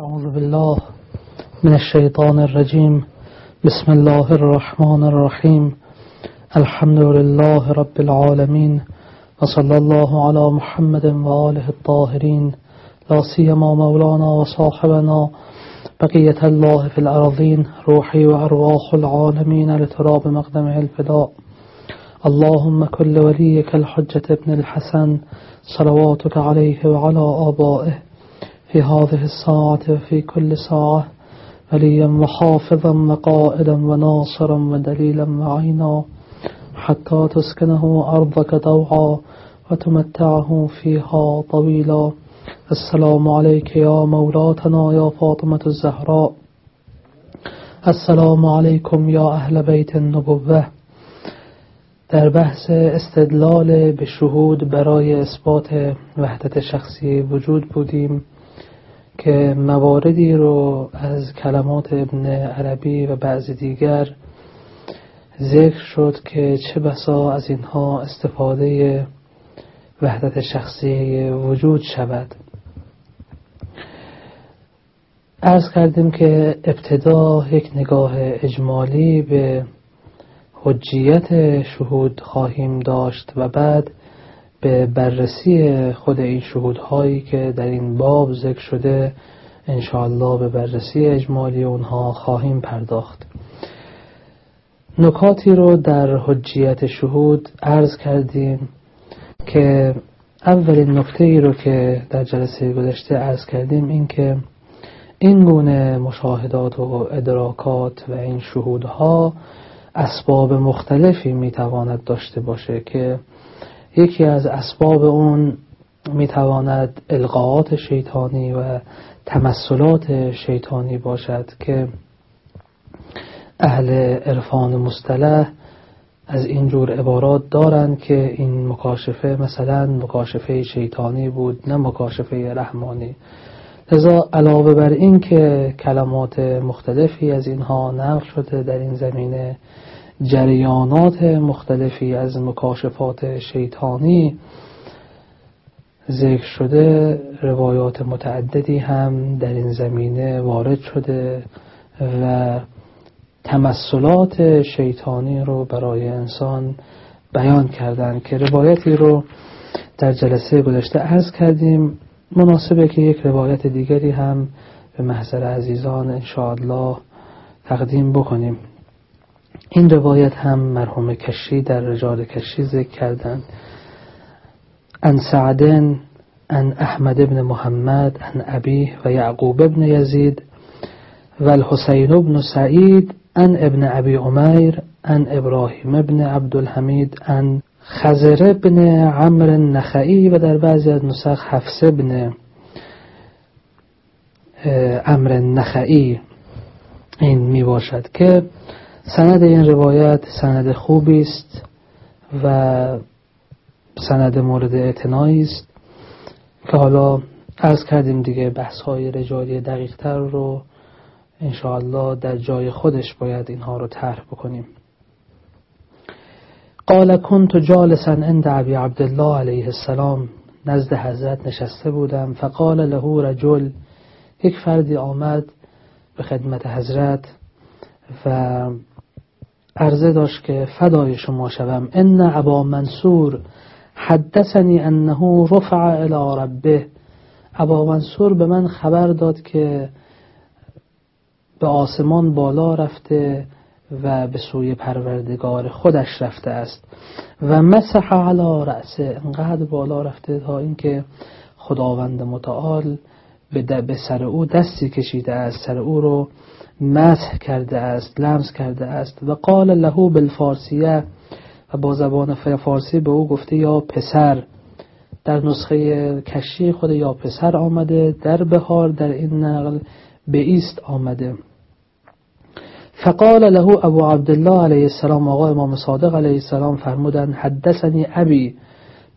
أعوذ بالله من الشيطان الرجيم. بسم الله الرحمن الرحيم. الحمد لله رب العالمين وصلى الله على محمد وآله الطاهرين. لا سيما مولانا وصاحبنا بقية الله في الأرضين روحي وأرواح العالمين لتراب مقدمه الفداء. اللهم كل وليك الحجة ابن الحسن صلواتك عليه وعلى آبائه. في هذه الساعة وفي كل ساعة وليا وحافظا وقائدا وناصرا ودليلا وعينا حتى تسكنه أرضك طوعا وتمتعه فيها طويلا. السلام عليك يا مولاتنا يا فاطمة الزهراء. السلام عليكم يا أهل بيت النبوة. در بحث استدلال به شهود برای اثبات وحدت شخصی وجود بودیم. که مواردی رو از کلمات ابن عربی و بعض دیگر ذکر شد که چه بسا از اینها استفاده وحدت شخصی وجود شود. ارز کردیم که ابتدا یک نگاه اجمالی به حجیت شهود خواهیم داشت و بعد به بررسی خود این شهودهایی که در این باب ذکر شده انشاءالله به بررسی اجمالی اونها خواهیم پرداخت. نکاتی رو در حجیت شهود عرض کردیم که اولین نکته ای رو که در جلسه گذشته عرض کردیم این که این گونه مشاهدات و ادراکات و این شهودها اسباب مختلفی می‌تواند داشته باشه که یکی از اسباب اون می‌تواند القاعات شیطانی و تمثلات شیطانی باشد که اهل عرفان مصطلح از اینجور عبارات دارند که این مکاشفه مثلا مکاشفه شیطانی بود نه مکاشفه رحمانی. لذا علاوه بر این که کلمات مختلفی از اینها نقل شده در این زمینه جریانات مختلفی از مکاشفات شیطانی ذکر شده روایات متعددی هم در این زمینه وارد شده و تمثلات شیطانی رو برای انسان بیان کردن که روایتی رو در جلسه گذشته عرض کردیم. مناسبه که یک روایت دیگری هم به محضر عزیزان انشاءالله تقدیم بکنیم. این روایت هم مرحوم کشی در رجال کشی ذکر کردند. ان سعدن ان احمد ابن محمد ان ابی و یعقوب ابن یزید و الحسین ابن سعید ان ابن ابی عمیر ان ابراهیم ابن عبدالحمید ان خزر ابن عمر نخعی و در بعضی از نسخ حفظ ابن عمر نخعی این می باشد که سند این روایت سند خوبی است و سند مورد اعتنایی است که حالا عرض کردیم دیگه بحث های رجالی دقیق تر رو انشاءالله در جای خودش باید اینها رو طرح بکنیم. قال كنت جالسا عند ابي عبدالله علیه السلام. نزد حضرت نشسته بودم. فقال له رجل یک فردی آمد به خدمت حضرت و عرضه داشت که فدای شما شوم. ان ابا منصور حدثنی انه رفع الى ربه. ابا منصور به من خبر داد که به آسمان بالا رفته و به سوی پروردگار خودش رفته است. و مسح علی رأسه انقدر بالا رفته تا اینکه خداوند متعال به سر او دستی کشیده است. سر او رو مسح کرده است لمس کرده است. و قال له بالفارسیه و با زبان فارسی به او گفته یا پسر. در نسخه کشی خود یا پسر آمده در بهار در این نقل به ایست آمده. فقال له ابو عبدالله علیه السلام آقا امام صادق علیه السلام فرمودن حدثنی ابی.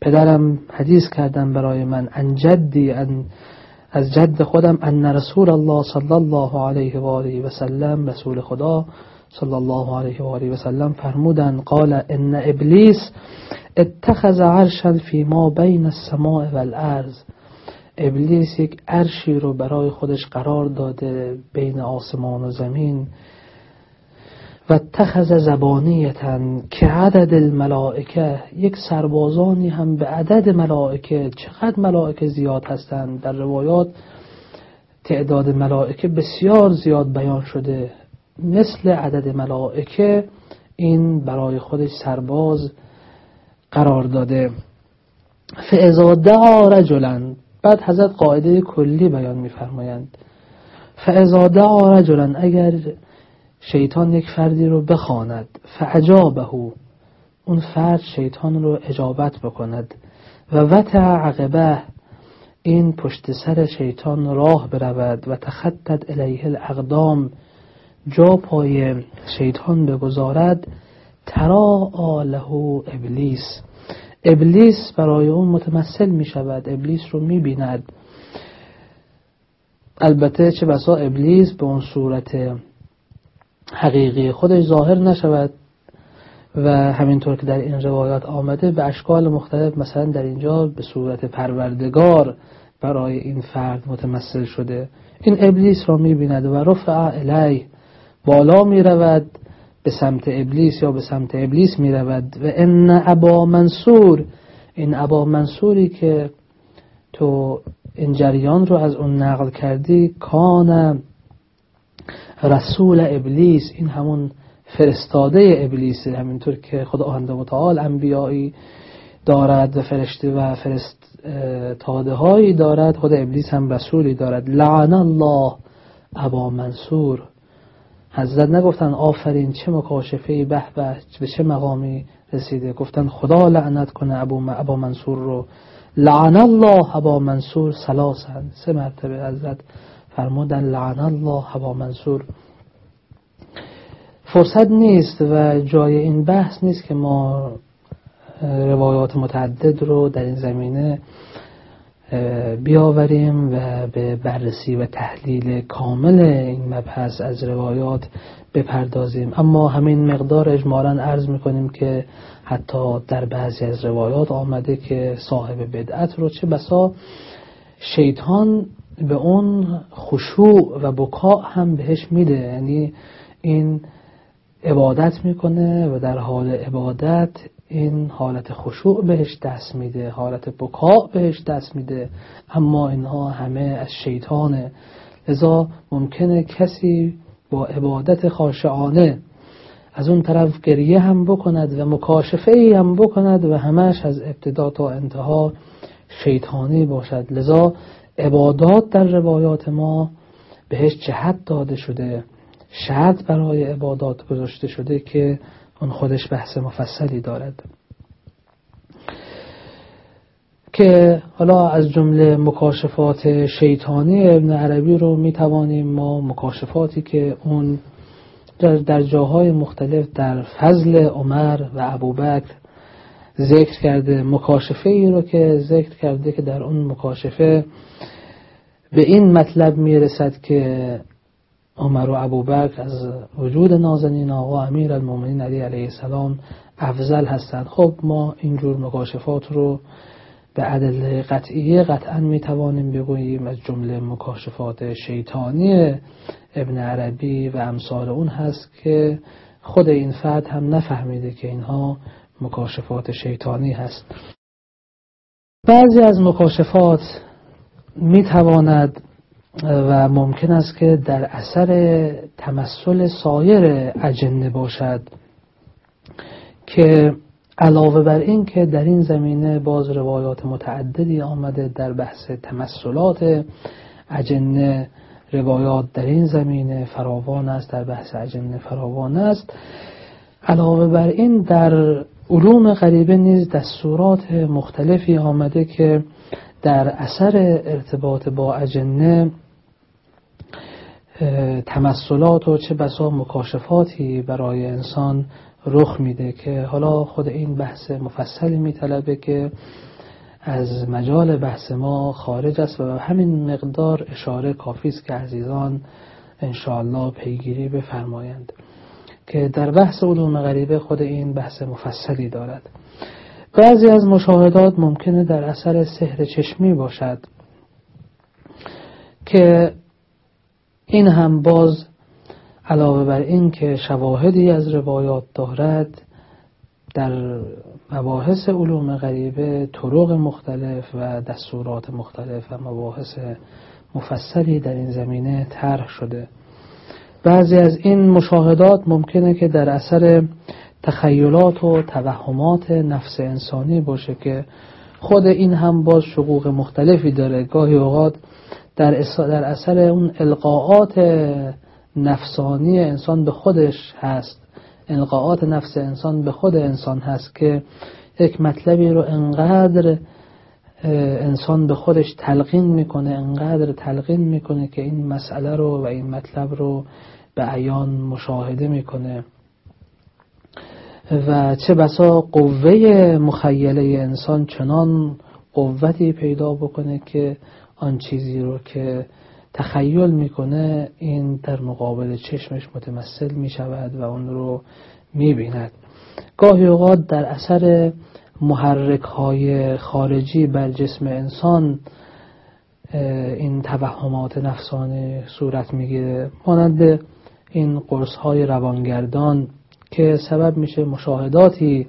پدرم حدیث کردن برای من ان جدی ان از جد خودم ان رسول الله صلی الله علیه و آله و سلم رسول خدا صلی الله علیه و آله و سلم فرمودن قال ان ابلیس اتخذ عرشا فی ما بین السماء والارض ابلیس یک عرشی رو برای خودش قرار داده بین آسمان و زمین. و تخذ زبانیتن که عدد الملائکه یک سربازانی هم به عدد ملائکه چقدر ملائکه زیاد هستند در روایات تعداد ملائکه بسیار زیاد بیان شده. مثل عدد ملائکه این برای خودش سرباز قرار داده. فعضا دعا رجلا بعد حضرت قاعده کلی بیان میفرمایند. فعضا دعا رجلا اگر شیطان یک فردی رو بخواند فعجابه. اون فرد شیطان رو اجابت بکند. و وتع عقبه. این پشت سر شیطان راه برود و تخطت الیه الاقدام. جا پای شیطان بگذارد ترا آله ابلیس. ابلیس برای اون متمثل می شود ابلیس رو می بیند. البته چه بسا ابلیس به اون صورت حقیقی خودش ظاهر نشود و همینطور که در این روایات آمده به اشکال مختلف مثلا در اینجا به صورت پروردگار برای این فرد متمثل شده. این ابلیس را می‌بیند و رفع الی بالا می‌رود به سمت ابلیس یا به سمت ابلیس می‌رود. و ان ابا منصور این ابا منصوری که تو این جریان رو از اون نقل کردی کان رسول ابلیس این همون فرستاده ابلیس همینطور که خداوند متعال انبیایی دارد و فرشته و فرستاده هایی دارد خود ابلیس هم رسولی دارد. لعن الله ابا منصور. حضرت نگفتن آفرین چه مکاشفه به به به چه مقامی رسیده. گفتن خدا لعنت کنه ابو, ابا منصور رو. لعن الله ابا منصور سلاسن. سه مرتبه حضرت فرمودن لعن الله ابا منصور. فرصت نیست و جای این بحث نیست که ما روایات متعدد رو در این زمینه بیاوریم و به بررسی و تحلیل کامل این مبحث از روایات بپردازیم. اما همین مقدار اجمالا عرض می‌کنیم که حتی در بعضی از روایات آمده که صاحب بدعت رو چه بسا شیطان به اون خشوع و بکا هم بهش میده. یعنی این عبادت می‌کنه و در حال عبادت این حالت خشوع بهش دست میده حالت بکا بهش دست میده. اما اینها همه از شیطانه. لذا ممکنه کسی با عبادت خاشعانه از اون طرف گریه هم بکند و مکاشفه ای هم بکند و همش از ابتدا تا انتها شیطانی باشد. لذا عبادات در روایات ما بهش جهت داده شده شرط برای عبادات گذاشته شده که اون خودش بحث مفصلی دارد. که حالا از جمله مکاشفات شیطانی ابن عربی رو می توانیم ما مکاشفاتی که اون در جاهای مختلف در فضل عمر و ابوبکر ذکر کرده مکاشفه ای رو که ذکر کرده که در اون مکاشفه به این مطلب می‌رسد که عمر و ابوبکر از وجود نازنین آقا امیر المومنین علی علیه السلام افضل هستند. خب ما اینجور مکاشفات رو به عدل قطعیه قطعا می توانیم بگوییم از جمله مکاشفات شیطانی ابن عربی و امثال اون هست که خود این فرد هم نفهمیده که اینها مکاشفات شیطانی هست. بعضی از مکاشفات می تواند و ممکن است که در اثر تمثل سایر اجنه باشد که علاوه بر این که در این زمینه باز روایات متعددی آمده در بحث تمثلات اجنه روایات در این زمینه فراوان است در بحث اجنه فراوان است. علاوه بر این در علوم غریبه نیز دستورات مختلفی آمده که در اثر ارتباط با اجنه تمثلات و چه بسا مکاشفاتی برای انسان رخ میده که حالا خود این بحث مفصلی میطلبه که از مجال بحث ما خارج است و همین مقدار اشاره کافی است که عزیزان انشاءالله پیگیری بفرمایند. که در بحث علوم غریبه خود این بحث مفصلی دارد. بعضی از مشاهدات ممکنه در اثر سحر چشمی باشد که این هم باز علاوه بر این که شواهدی از روایات دارد در مباحث علوم غریبه طرق مختلف و دستورات مختلف و مباحث مفصلی در این زمینه طرح شده. بعضی از این مشاهدات ممکنه که در اثر تخیلات و توهمات نفس انسانی باشه که خود این هم باز شقوق مختلفی داره. گاهی اوقات در, در اثر اون القاعات نفسانی انسان به خودش هست. القاعات نفس انسان به خود انسان هست که یک مطلبی رو انقدر انسان به خودش تلقین می‌کنه انقدر تلقین می‌کنه که این مسئله رو و این مطلب رو به عیان مشاهده می‌کنه. و چه بسا قوه مخیله انسان چنان قوتی پیدا بکنه که آن چیزی رو که تخیل می‌کنه این در مقابل چشمش متمثل می‌شود و اون رو می‌بیند. گاهی اوقات در اثر محرک های خارجی بر جسم انسان این توهمات نفسانی صورت می‌گیره. مانند این قرص های روانگردان که سبب میشه مشاهداتی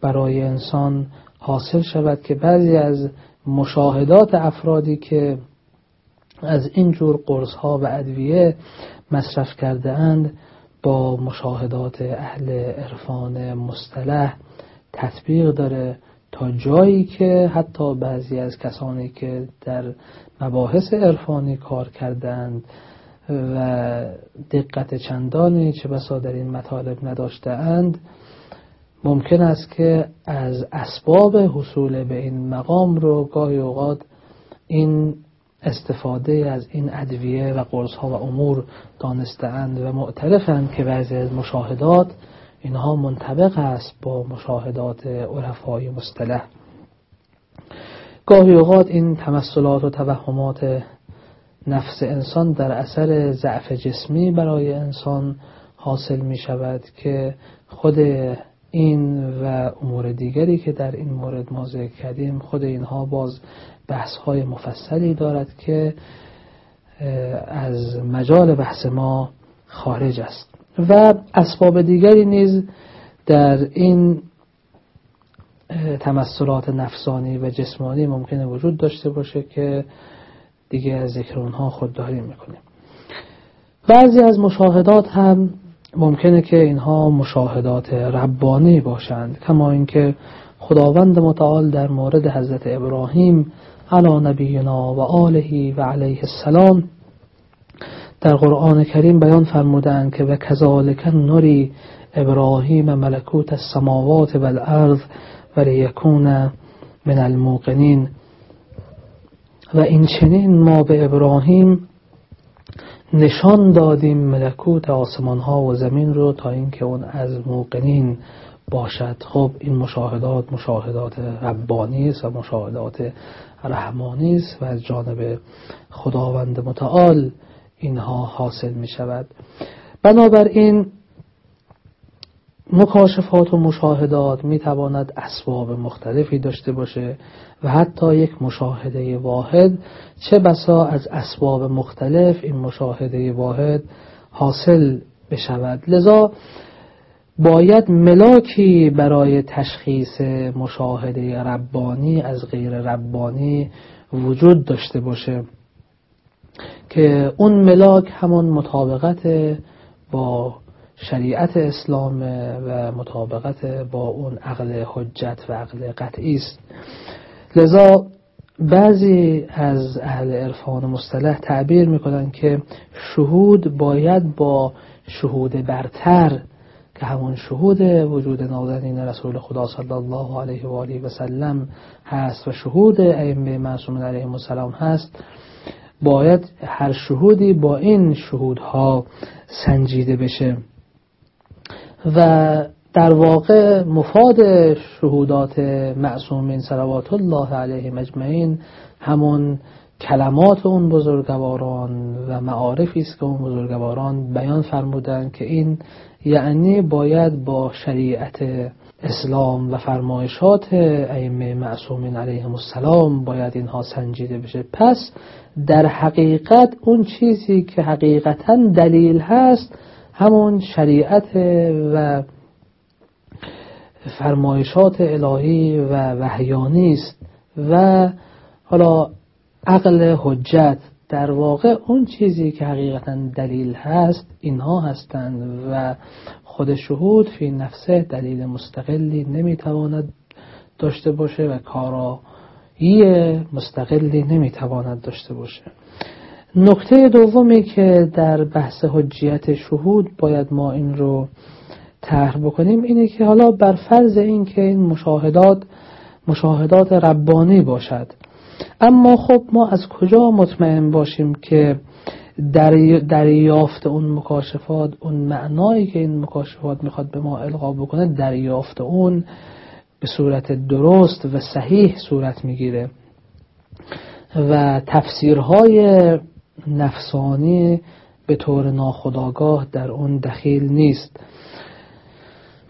برای انسان حاصل شود که بعضی از مشاهدات افرادی که از این جور قرص ها و ادویه مصرف کرده اند با مشاهدات اهل عرفان مصطلح تطبیق داره تا جایی که حتی بعضی از کسانی که در مباحث عرفانی کار کردند و دقت چندانی چه بسا در این مطالب نداشته اند ممکن است که از اسباب حصول به این مقام رو گاهی اوقات این استفاده از این ادویه و قرص ها و امور دانستند و معترفند که بعضی از مشاهدات اینها منطبق است با مشاهدات عرفای مصطلح. گاهی اوقات این تمثلات و توهمات نفس انسان در اثر ضعف جسمی برای انسان حاصل می شود که خود این و امور دیگری که در این مورد ما ذکر کردیم خود اینها باز بحث های مفصلی دارد که از مجال بحث ما خارج است. و اسباب دیگری نیز در این تمثلات نفسانی و جسمانی ممکنه وجود داشته باشه که دیگه از ذکر اونها خودداری می‌کنیم. بعضی از مشاهدات هم ممکنه که اینها مشاهدات ربانی باشند کما اینکه خداوند متعال در مورد حضرت ابراهیم علی نبینا و آله و علیه السلام در قرآن کریم بیان فرمودند که و کذالک نری ابراهیم ملکوت السماوات و الارض و من الموقنین و این چنین ما به ابراهیم نشان دادیم ملکوت آسمان ها و زمین رو تا اینکه اون از موقنین باشد. خب این مشاهدات مشاهدات ربانی است و مشاهدات رحمانی است و از جانب خداوند متعال اینها حاصل می شود بنابراین مکاشفات و مشاهدات می تواند اسباب مختلفی داشته باشه و حتی یک مشاهده واحد. چه بسا از اسباب مختلف این مشاهده واحد حاصل بشود. لذا باید ملاکی برای تشخیص مشاهده ربانی از غیر ربانی وجود داشته باشه که اون ملاک همون مطابقت با شریعت اسلام و مطابقت با اون عقل حجت و عقل قطعی است. لذا بعضی از اهل عرفان مصطلح تعبیر می‌کنن که شهود باید با شهود برتر که همون شهود وجود نازنین رسول خدا صلی الله علیه و آله و سلم هست و شهود ائمه معصومین علیهم السلام هست باید هر شهودی با این شهودها سنجیده بشه. و در واقع مفاد شهودات معصومین صلوات الله علیه مجمعین همون کلمات اون بزرگواران و معارفی است که اون بزرگواران بیان فرمودند که این یعنی باید با شریعت اسلام و فرمایشات ائمه معصومین علیهم السلام باید اینها سنجیده بشه. پس در حقیقت اون چیزی که حقیقتا دلیل هست همون شریعت و فرمایشات الهی و وحیانی است. و حالا عقل حجت در واقع اون چیزی که حقیقتا دلیل هست اینها هستند و خود شهود فی نفسه دلیل مستقلی نمی‌تواند داشته باشه و کارایی مستقلی نمی‌تواند داشته باشه. نکته دومی که در بحث حجیت شهود باید ما این رو طرح بکنیم اینه که حالا بر فرض این که این مشاهدات مشاهدات ربانی باشد. اما خب ما از کجا مطمئن باشیم که دریافت اون مکاشفات اون معنایی که این مکاشفات می‌خواد به ما القا بکنه دریافت اون به صورت درست و صحیح صورت می‌گیره. و تفسیرهای نفسانی به طور ناخداگاه در اون دخیل نیست.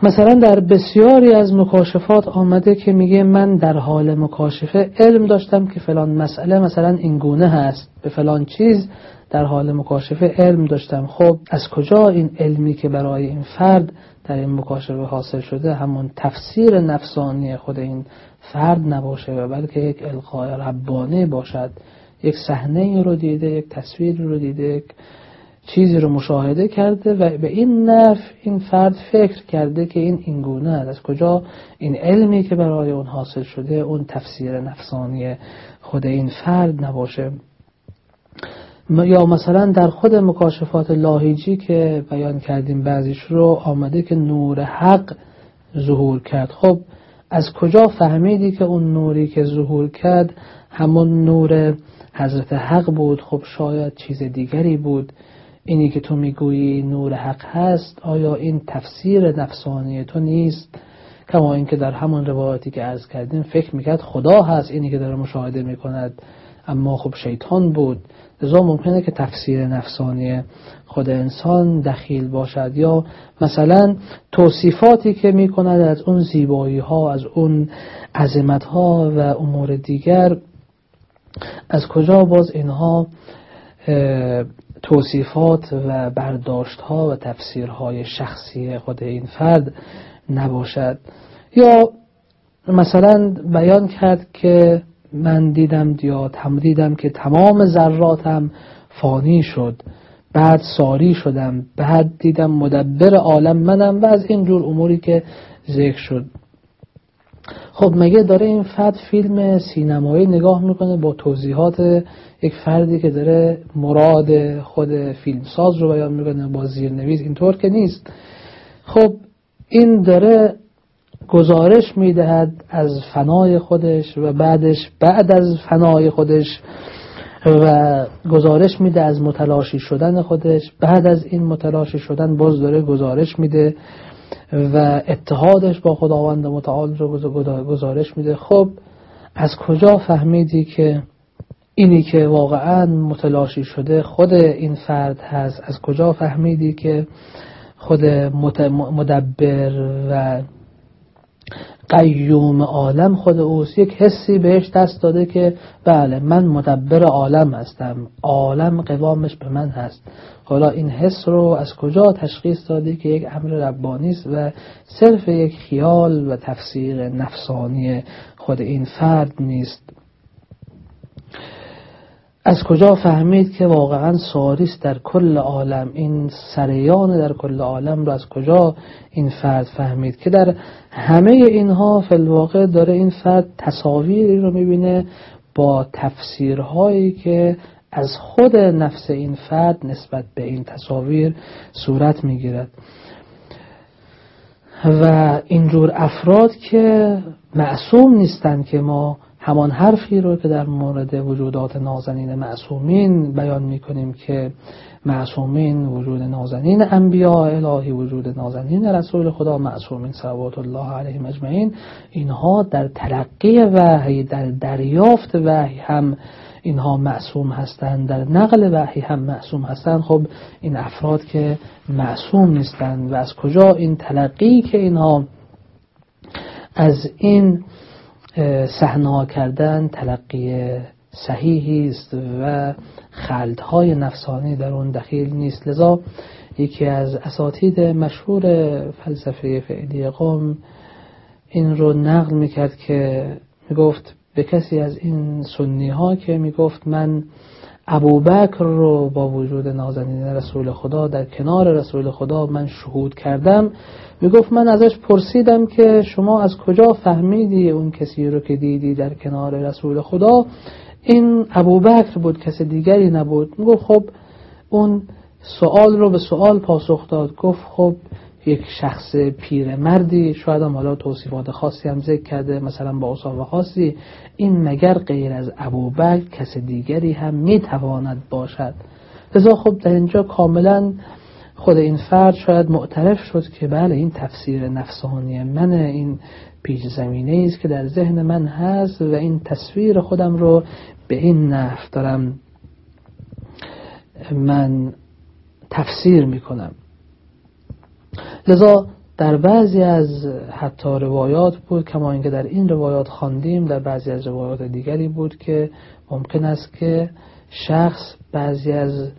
مثلا در بسیاری از مکاشفات آمده که میگه من در حال مکاشفه علم داشتم که فلان مسئله مثلا اینگونه هست به فلان چیز در حال مکاشفه علم داشتم. خب از کجا این علمی که برای این فرد در این مکاشفه حاصل شده همون تفسیر نفسانی خود این فرد نباشه و بلکه یک القای ربانی باشد؟ یک صحنه رو دیده یک تصویر رو دیده یک چیزی رو مشاهده کرده و به این نف این فرد فکر کرده که این اینگونه است. از کجا این علمی که برای اون حاصل شده اون تفسیر نفسانی خود این فرد نباشه؟ یا مثلا در خود مکاشفات لاهیجی که بیان کردیم بعضیش رو آمده که نور حق ظهور کرد. خب از کجا فهمیدی که اون نوری که ظهور کرد همون نور حضرت حق بود؟ خب شاید چیز دیگری بود. اینی که تو می‌گویی نور حق هست آیا این تفسیر نفسانی تو نیست؟ کما اینکه در همون روایتی که عرض کردیم فکر می‌کرد خدا هست اینی که داره مشاهده می‌کند. اما خب شیطان بود. لذا ممکنه که تفسیر نفسانی خود انسان دخیل باشد یا مثلا توصیفاتی که می‌کند از اون زیبایی ها از اون عظمت ها و امور دیگر از کجا باز اینها توصیفات و برداشت ها و تفسیرهای شخصی خود این فرد نباشد؟ یا مثلا بیان کرد که من دیدم یا تم دیدم که تمام ذراتم فانی شد بعد ساری شدم بعد دیدم مدبر عالم منم و از این جور اموری که ذکر شد. خب مگه داره این فرد فیلم سینمایی نگاه می‌کنه با توضیحات یک فردی که داره مراد خود فیلمساز رو بیان می‌کنه با زیرنویس؟ اینطور که نیست. خب این داره گزارش می‌دهد از فنای خودش و بعدش بعد از فنای خودش و گزارش میده از متلاشی شدن خودش. بعد از این متلاشی شدن باز داره گزارش میده و اتحادش با خداوند متعال رو گزارش میده. خب از کجا فهمیدی که اینی که واقعا متلاشی شده خود این فرد هست؟ از کجا فهمیدی که خود مدبر و قیوم عالم خود اوست. یک حسی بهش دست داده که بله من مدبر عالم هستم. عالم قوامش به من هست. حالا این حس رو از کجا تشخیص داده که یک امر ربانی است و صرف یک خیال و تفسیر نفسانی خود این فرد نیست؟ از کجا فهمید که واقعا ساریس در کل عالم این سریان در کل عالم رو از کجا این فرد فهمید؟ که در همه اینها فلواقع داره این فرد تصاویری رو می‌بینه با تفسیرهایی که از خود نفس این فرد نسبت به این تصاویر صورت می‌گیرد. و اینجور افراد که معصوم نیستند که ما همان حرفی رو که در مورد وجودات نازنین معصومین بیان می‌کنیم که معصومین وجود نازنین انبیاء الهی وجود نازنین رسول خدا معصومین صلوات الله علیهم اجمعین اینها در تلقی وحی در دریافت وحی هم اینها معصوم هستند در نقل وحی هم معصوم هستند. خب این افراد که معصوم نیستند و از کجا این تلقی که اینها از این صحنه کردن تلقی صحیحی است و خلدهای نفسانی در اون دخیل نیست. لذا یکی از اساتید مشهور فلسفه فعلی قوم این رو نقل می‌کرد که می‌گفت به کسی از این سنی ها که می‌گفت من ابوبکر رو با وجود نازنین رسول خدا در کنار رسول خدا من شهود کردم. می‌گفت من ازش پرسیدم که شما از کجا فهمیدی اون کسی رو که دیدی در کنار رسول خدا؟ این ابوبکر بود کسی دیگری نبود. می‌گفت خب اون سوال رو به سوال پاسخ داد. گفت خب یک شخص پیرمردی شاید هم حالا توصیفات خاصی هم ذکر کرده مثلا با اصابه خاصی. این مگر غیر از ابوبکر کس دیگری هم می‌تواند باشد؟ لذا خب در اینجا کاملا خود این فرد شاید معترف شد که بله این تفسیر نفسانی من این پیش زمینه است که در ذهن من هست و این تصویر خودم رو به این نحو دارم. من تفسیر می‌کنم. لذا در بعضی از حتی روایات بود کما اینکه در این روایات خواندیم در بعضی از روایات دیگری بود که ممکن است که شخص بعضی از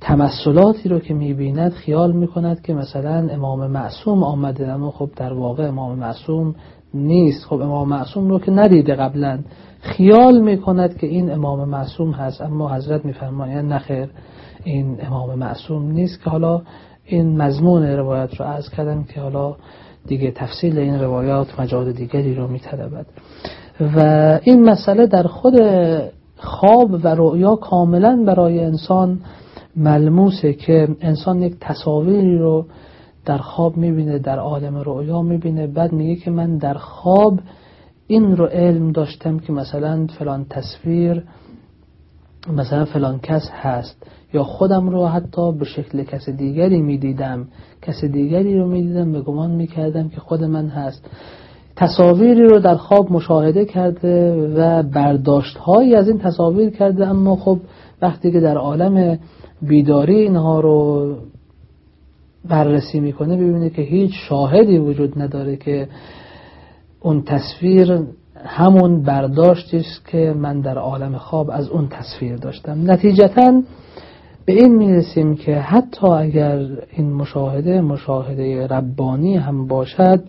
تمثلاتی رو که می‌بیند خیال می‌کند که مثلا امام معصوم آمده. اما خب در واقع امام معصوم نیست. خب امام معصوم رو که ندیده قبلا. خیال می‌کند که این امام معصوم هست. اما حضرت میفرمایند نخیر این امام معصوم نیست که حالا این مضمون روایت رو عرض کردم که حالا دیگه تفصیل این روایات مجال دیگری رو میطلبد. و این مسئله در خود خواب و رؤیا کاملا برای انسان ملموسه که انسان یک تصاویری رو در خواب می‌بینه در عالم رؤیا می‌بینه. بعد میگه که من در خواب این رو علم داشتم که مثلا فلان تصویر مثلا فلان کس هست. یا خودم رو حتی به شکل کس دیگری می‌دیدم کس دیگری رو می‌دیدم به گمان می‌کردم که خود من هست. تصاویری رو در خواب مشاهده کرده و برداشت هایی از این تصاویر کرده اما خب وقتی که در عالم بیداری اینها رو بررسی می‌کنه ببینه که هیچ شاهدی وجود نداره که اون تصویر همون برداشتی است که من در عالم خواب از اون تصویر داشتم. نتیجتا به این می‌رسیم که حتی اگر این مشاهده مشاهده ربانی هم باشد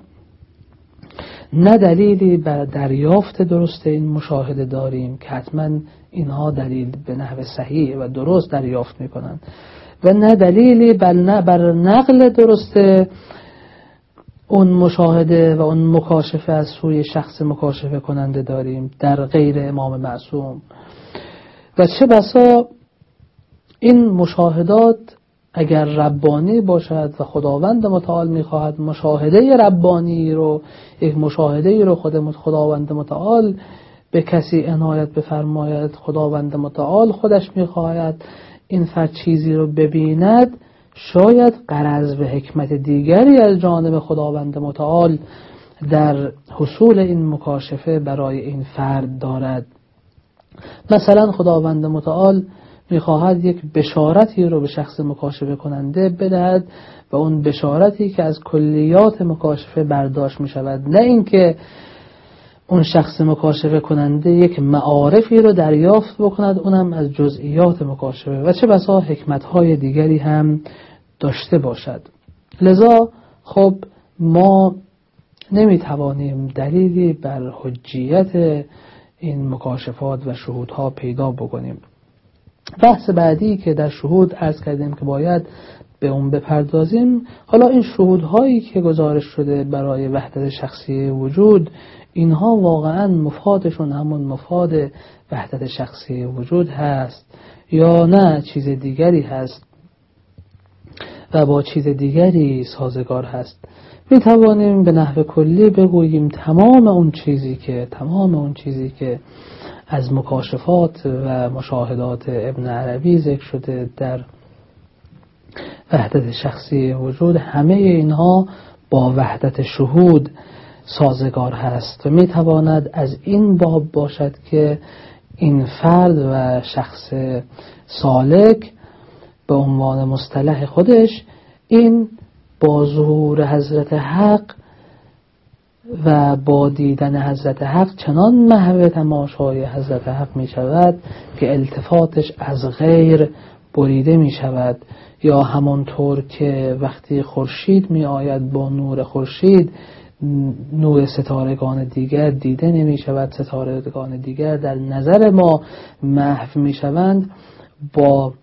نه دلیلی بر دریافت درست این مشاهده داریم که حتما اینها دلیل به نحو صحیح و درست دریافت می‌کنند. و نه دلیلی بر, بر نقل درست اون مشاهده و اون مکاشفه از سوی شخص مکاشفه کننده داریم در غیر امام معصوم. و چه بسا این مشاهدات اگر ربانی باشد و خداوند متعال می‌خواهد مشاهده ربانی رو یک مشاهده رو خود خداوند متعال به کسی عنایت بفرماید خداوند متعال خودش می‌خواهد این فرد چیزی رو ببیند شاید قرض و حکمت دیگری از جانب خداوند متعال در حصول این مکاشفه برای این فرد دارد. مثلا خداوند متعال می‌خواهد یک بشارتی رو به شخص مکاشفه کننده بدهد و اون بشارتی که از کلیات مکاشفه برداشت می شود نه اینکه اون شخص مکاشفه کننده یک معارفی رو دریافت بکند اونم از جزئیات مکاشفه. و چه بسا حکمتهای دیگری هم داشته باشد. لذا خب ما نمی‌توانیم دلیلی بر حجیت این مکاشفات و شهودها پیدا بکنیم. بحث بعدی که در شهود ارز کردیم که باید به اون بپردازیم حالا این شهودهایی که گزارش شده برای وحدت شخصی وجود اینها واقعا مفادشون همون مفاد وحدت شخصی وجود هست یا نه چیز دیگری هست و با چیز دیگری سازگار هست. می توانیم به نحو کلی بگوییم تمام اون چیزی که تمام اون چیزی که از مکاشفات و مشاهدات ابن عربی ذکر شده در وحدت شخصی وجود. همه اینها با وحدت شهود سازگار هست. و می تواند از این باب باشد که این فرد و شخص سالک به عنوان مصطلح خودش این با ظهور حضرت حق و با دیدن حضرت حق چنان محو تماشای حضرت حق می شود که التفاتش از غیر بریده می شود. یا همانطور که وقتی خورشید می آید با نور خورشید نور ستارگان دیگر دیده نمی شود ستارگان دیگر در نظر ما محو می شوند. با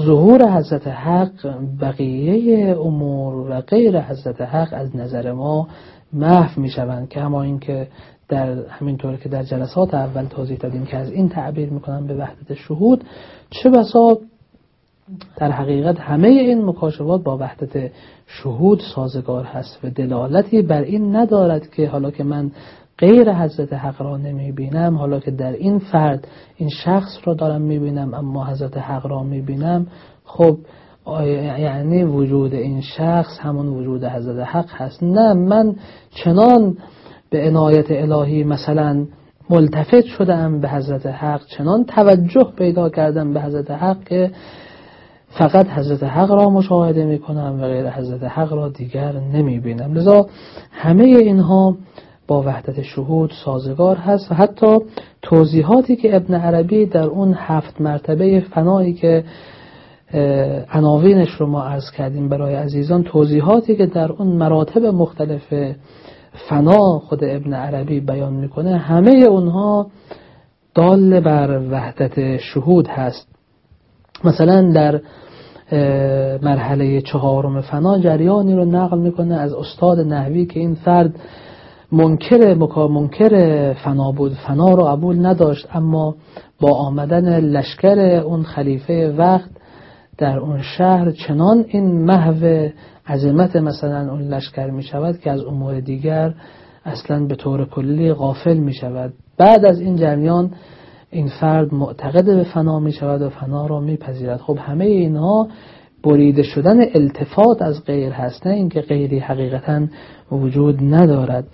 ظهور حضرت حق بقیه امور و غیر حضرت حق از نظر ما محو می شوند که اما اینکه در همینطور که در جلسات اول توضیح دادیم که از این تعبیر می‌کنن به وحدت شهود چه بسا در حقیقت همه این مکاشفات با وحدت شهود سازگار هست و دلالتی بر این ندارد که حالا که من غیر حضرت حق را نمی بینم حالا که در این فرد این شخص را دارم می بینم اما حضرت حق را می بینم خب یعنی وجود این شخص همون وجود حضرت حق هست. نه من چنان به عنایت الهی مثلا ملتفت شدم به حضرت حق چنان توجه پیدا کردم به حضرت حق که فقط حضرت حق را مشاهده می کنم و غیر حضرت حق را دیگر نمی بینم لذا همه اینها با وحدت شهود سازگار هست. و حتی توضیحاتی که ابن عربی در اون هفت مرتبه فنایی که عناوینش رو ما عرض کردیم برای عزیزان توضیحاتی که در اون مراتب مختلف فنا خود ابن عربی بیان می‌کنه همه اونها دال بر وحدت شهود هست. مثلا در مرحله چهارم فنا جریانی رو نقل می‌کنه از استاد نحوی که این فرد منکر منکر فنا بود. فنا رو قبول نداشت اما با آمدن لشکر اون خلیفه وقت در اون شهر چنان این محو عظمت مثلا اون لشکر می شود که از امور دیگر اصلا به طور کلی غافل می شود. بعد از این جریان این فرد معتقد به فنا می شود و فنا را می پذیرد. خب همه اینها بریده شدن التفات از غیر هست نه اینکه غیری حقیقتا وجود ندارد.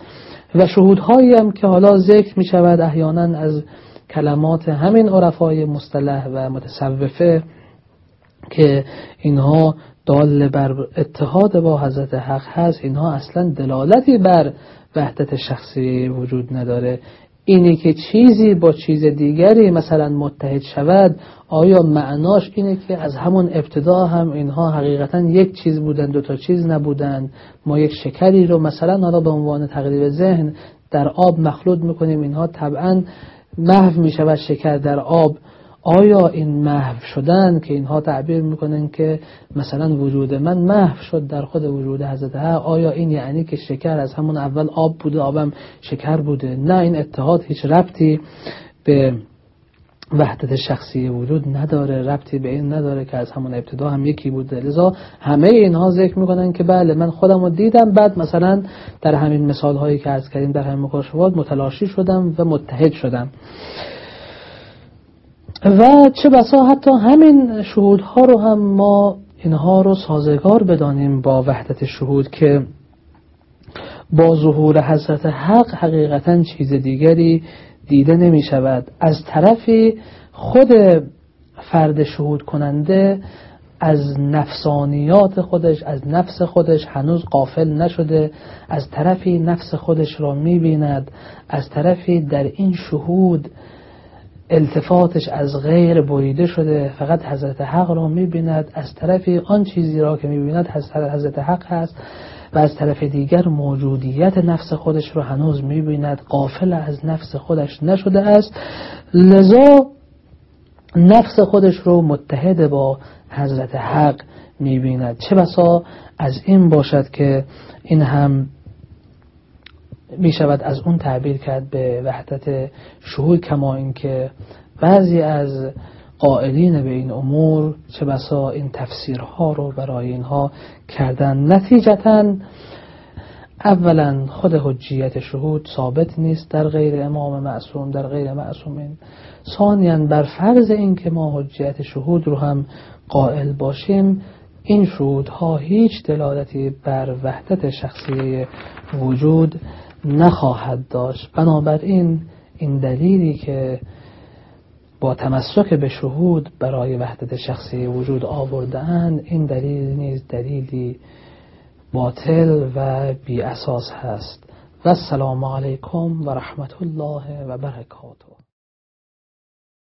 و شهودهایی هم که حالا ذکر می شود احیانا از کلمات همین عرفای مصطلح و متصوفه که اینها دال بر اتحاد با حضرت حق هست اینها اصلا دلالتی بر وحدت شخصی وجود نداره. اینی که چیزی با چیز دیگری مثلا متحد شود آیا معناش اینه که از همون ابتدا هم اینها حقیقتا یک چیز بودن دو تا چیز نبودن؟ ما یک شکری رو مثلا حالا به عنوان تقریب ذهن در آب مخلوط می‌کنیم اینها طبعا محو می‌شود شکر در آب آیا این محو شدن که اینها تعبیر می‌کنن که مثلا وجود من محو شد در خود وجود حضرت حق آیا این یعنی که شکر از همون اول آب بوده آبم شکر بوده؟ نه این اتحاد هیچ ربطی به وحدت شخصی وجود نداره ربطی به این نداره که از همون ابتدا هم یکی بوده. لذا همه اینها ذکر می‌کنن که بله من خودم رو دیدم بعد مثلا در همین مثال هایی که از کردیم در همین مکاشفات متلاشی شدم و متحد شدم. و چه بسا حتی همین شهودها رو هم ما اینها رو سازگار بدانیم با وحدت شهود که با ظهور حضرت حق حقیقتا چیز دیگری دیده نمی شود از طرفی خود فرد شهود کننده از نفسانیات خودش از نفس خودش هنوز قافل نشده از طرفی نفس خودش را می بیند از طرفی در این شهود التفاتش از غیر بریده شده. فقط حضرت حق را می‌بیند. از طرف آن چیزی را که می‌بیند حضرت حق هست و از طرف دیگر موجودیت نفس خودش را هنوز می‌بیند. قافل از نفس خودش نشده است. لذا نفس خودش رو متحد با حضرت حق می‌بیند. چه بسا؟ از این باشد که این هم می شود از اون تعبیر کرد به وحدت شهود کما اینکه بعضی از قائلین به این امور چه بسا این تفسیرها رو برای اینها کردن. نتیجتا اولا خود حجیت شهود ثابت نیست در غیر امام معصوم در غیر معصومین. ثانیا بر فرض این که ما حجیت شهود رو هم قائل باشیم این شهودها هیچ دلالتی بر وحدت شخصی وجود نخواهد داشت. بنابراین این دلیلی که با تمسک به شهود برای وحدت شخصی وجود آوردن این دلیل نیز دلیلی باطل و بی اساس هست. و السلام علیکم و رحمت الله و برکاته.